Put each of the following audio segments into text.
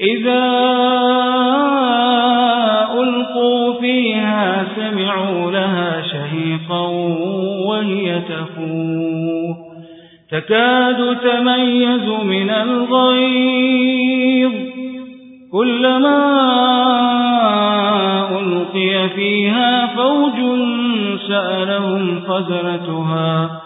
إذا ألقوا فيها سمعوا لها شهيقا وهي تفور. تكاد تميز من الغيظ. كلما ألقي فيها فوج سألهم خزنتها.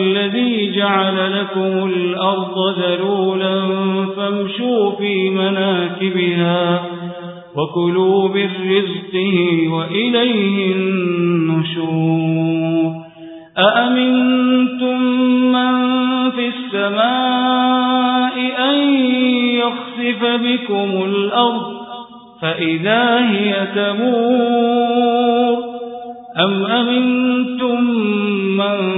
الذي جعل لكم الأرض ذلولا فامشوا في مناكبها وكلوا من رزقه وإليه النشور. أأمنتم من في السماء أن يخسف بكم الأرض فإذا هي تمور؟ أم أمنتم من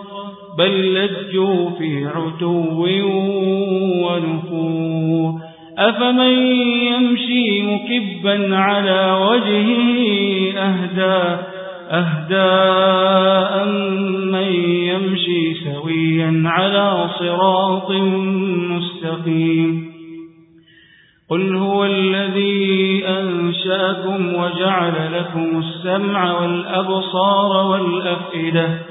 بل لجوا في عتو ونفور. أفمن يمشي مكبا على وجهه أهدى أهداء من يمشي سويا على صراط مستقيم. قل هو الذي أنشأكم وجعل لكم السمع والأبصار والأفئدة.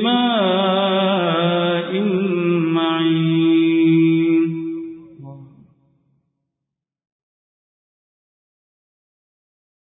你们。